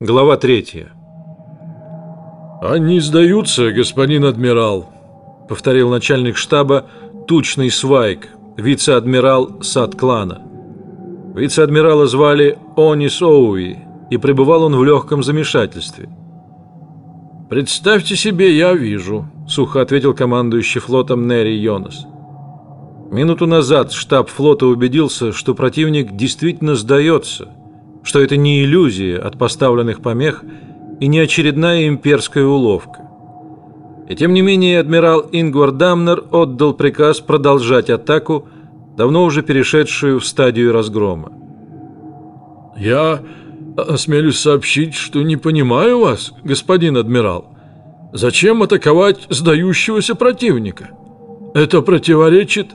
Глава третья. «Они сдаются, господин адмирал», — повторил начальник штаба Тучный Свайк, вице-адмирал Сад-клана. Вице-адмирала звали Онис Оуи, и пребывал он в легком замешательстве. «Представьте себе, я вижу», — сухо ответил командующий флотом Нери Йонас. Минуту назад штаб флота убедился, что противник действительно сдается — что это не иллюзия от поставленных помех и не очередная имперская уловка. И тем не менее адмирал Ингвар Дамнер отдал приказ продолжать атаку, давно уже перешедшую в стадию разгрома. «Я осмелюсь сообщить, что не понимаю вас, господин адмирал. Зачем атаковать сдающегося противника? Это противоречит...»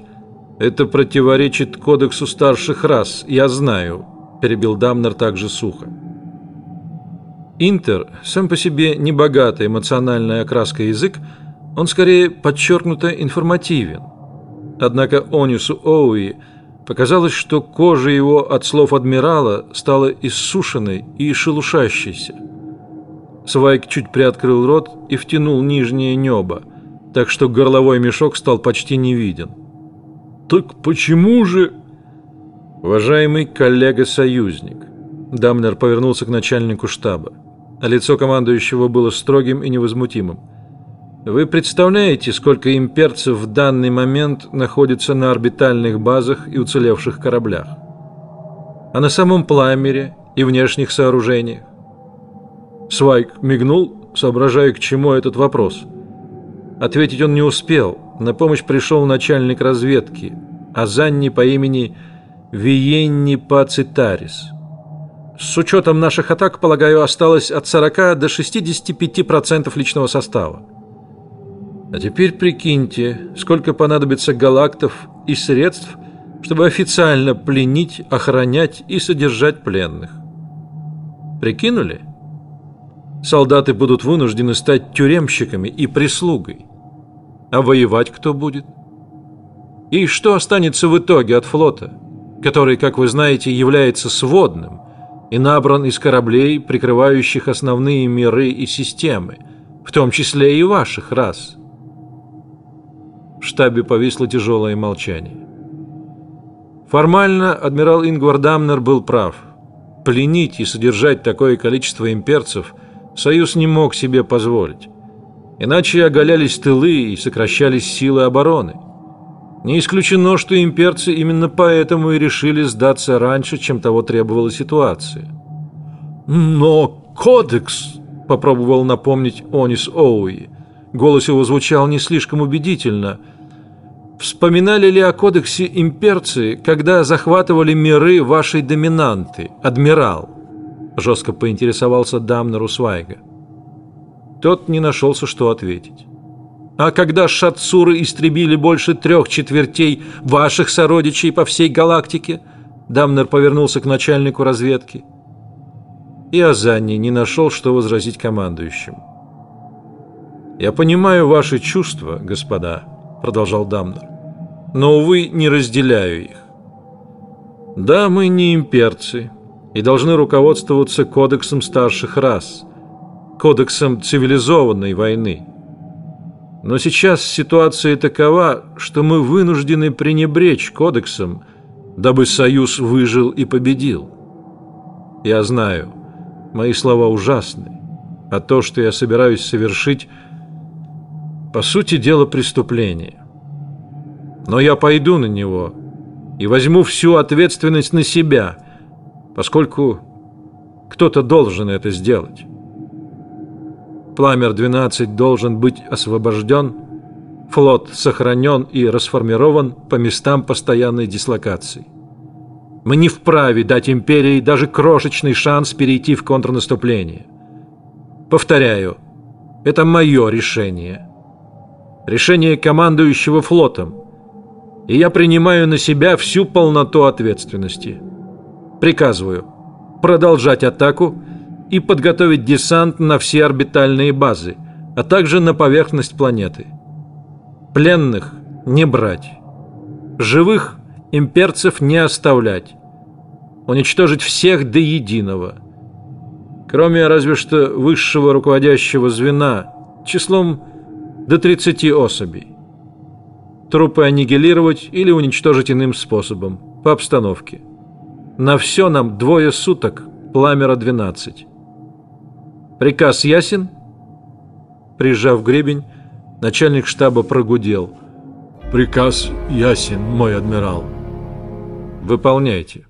«Это противоречит кодексу старших рас, я знаю», перебил Дамнер также сухо. Интер, сам по себе небогатый эмоциональной окраской язык, он скорее подчеркнуто информативен. Однако Онису Оуи показалось, что кожа его от слов адмирала стала иссушенной и шелушащейся. Свайк чуть приоткрыл рот и втянул нижнее небо, так что горловой мешок стал почти не виден. «Так почему же...» Уважаемый коллега-союзник, Дамнер повернулся к начальнику штаба. А лицо командующего было строгим и невозмутимым. Вы представляете, сколько имперцев в данный момент находится на орбитальных базах и уцелевших кораблях? А на самом пламере и внешних сооружениях? Свайк мигнул, соображая, к чему этот вопрос. Ответить он не успел. На помощь пришел начальник разведки, Азанни по имени Виенни Пацитарис. С учетом наших атак, полагаю, осталось от 40 до 65% личного состава. А теперь прикиньте, сколько понадобится галактов и средств, чтобы официально пленить, охранять и содержать пленных. Прикинули? Солдаты будут вынуждены стать тюремщиками и прислугой. А воевать кто будет? И что останется в итоге от флота? Который, как вы знаете, является сводным и набран из кораблей, прикрывающих основные миры и системы, в том числе и ваших рас. В штабе повисло тяжелое молчание. Формально адмирал Ингвар Дамнер был прав. Пленить и содержать такое количество имперцев Союз не мог себе позволить. Иначе оголялись тылы и сокращались силы обороны. Не исключено, что имперцы именно поэтому и решили сдаться раньше, чем того требовала ситуация. «Но кодекс...» — попробовал напомнить Онис Оуи. Голос его звучал не слишком убедительно. «Вспоминали ли о кодексе имперцы, когда захватывали миры вашей доминанты, адмирал?» Жестко поинтересовался Дамнер Свайга. Тот не нашелся, что ответить. А когда шатсуры истребили больше трех четвертей ваших сородичей по всей галактике, Дамнер повернулся к начальнику разведки. И Азани не нашел, что возразить командующим. «Я понимаю ваши чувства, господа», — продолжал Дамнер, «но, увы, не разделяю их. Да, мы не имперцы и должны руководствоваться кодексом старших рас, кодексом цивилизованной войны». Но сейчас ситуация такова, что мы вынуждены пренебречь кодексом, дабы союз выжил и победил. Я знаю, мои слова ужасны, а то, что я собираюсь совершить, по сути дела преступление. Но я пойду на него и возьму всю ответственность на себя, поскольку кто-то должен это сделать. Пламер-12 должен быть освобожден, флот сохранен и расформирован по местам постоянной дислокации. Мы не вправе дать империи даже крошечный шанс перейти в контрнаступление. Повторяю, это мое решение. Решение командующего флотом. И я принимаю на себя всю полноту ответственности. Приказываю продолжать атаку и подготовить десант на все орбитальные базы, а также на поверхность планеты. Пленных не брать. Живых имперцев не оставлять. Уничтожить всех до единого. Кроме разве что высшего руководящего звена числом до 30 особей. Трупы аннигилировать или уничтожить иным способом, по обстановке. На все нам двое суток, пламера 12. «Приказ ясен?» Прижав гребень, начальник штаба прогудел. «Приказ ясен, мой адмирал». «Выполняйте».